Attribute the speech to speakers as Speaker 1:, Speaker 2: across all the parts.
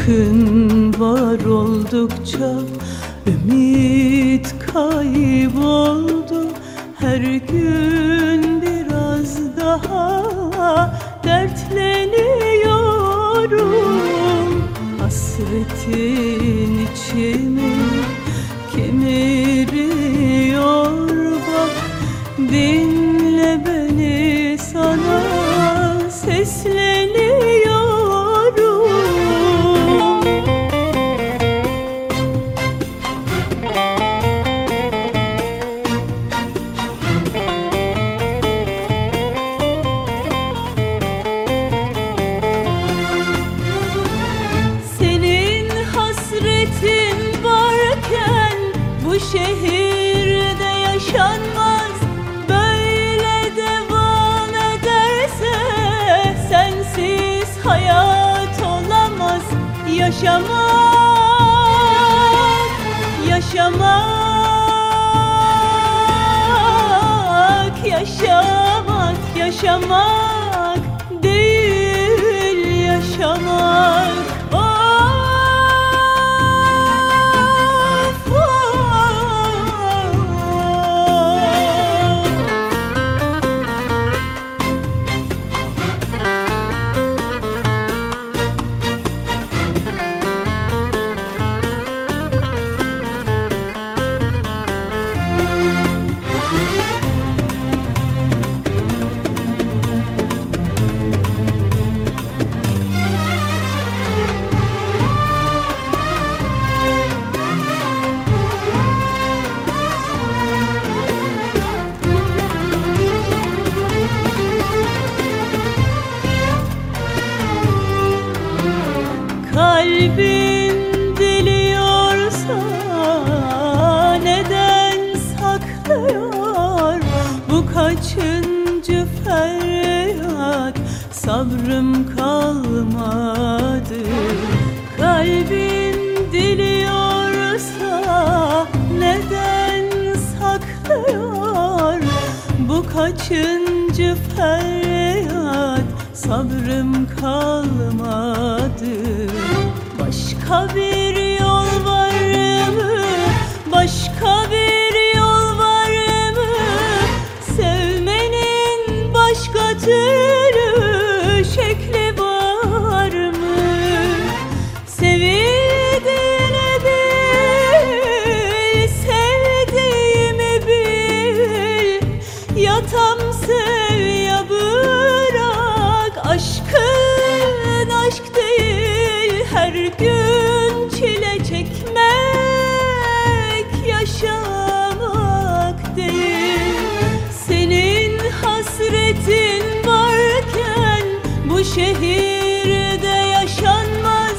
Speaker 1: Aşkın var oldukça Ümit kayboldu. Her gün biraz daha Dertleniyorum. Hasretin içimi Kemiriyor bak. Dinle beni sana sesleniyorum şehirde yaşanmaz. Böyle devam ederse sensiz hayat olamaz. Yaşamak, yaşamak, yaşamak, yaşamak değil yaşamak feryat sabrım kalmadı. Kalbin diliyorsa neden saklıyor? Bu kaçıncı feryat? Sabrım kalmadı. Başka bir yol var mı? Başka bir türlü şekli var mı? Sevildiğini bil, sevdiğimi bil Ya şehirde yaşanmaz.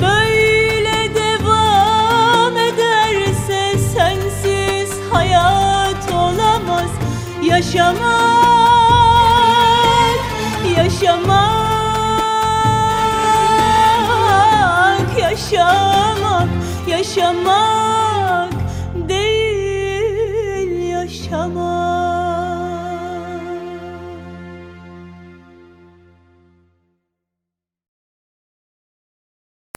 Speaker 1: Böyle devam ederse sensiz hayat olamaz. Yaşamak, yaşamak, yaşamak, yaşamak